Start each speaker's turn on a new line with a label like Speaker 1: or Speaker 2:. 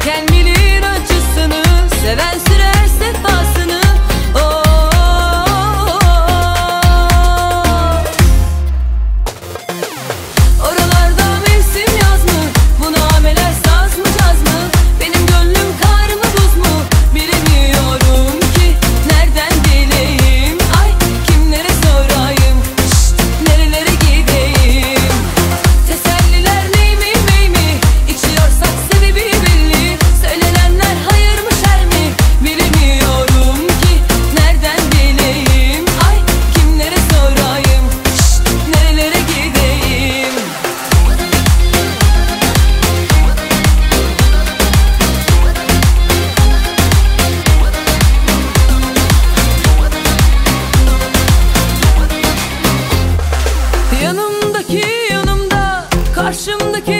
Speaker 1: can be Karşımdaki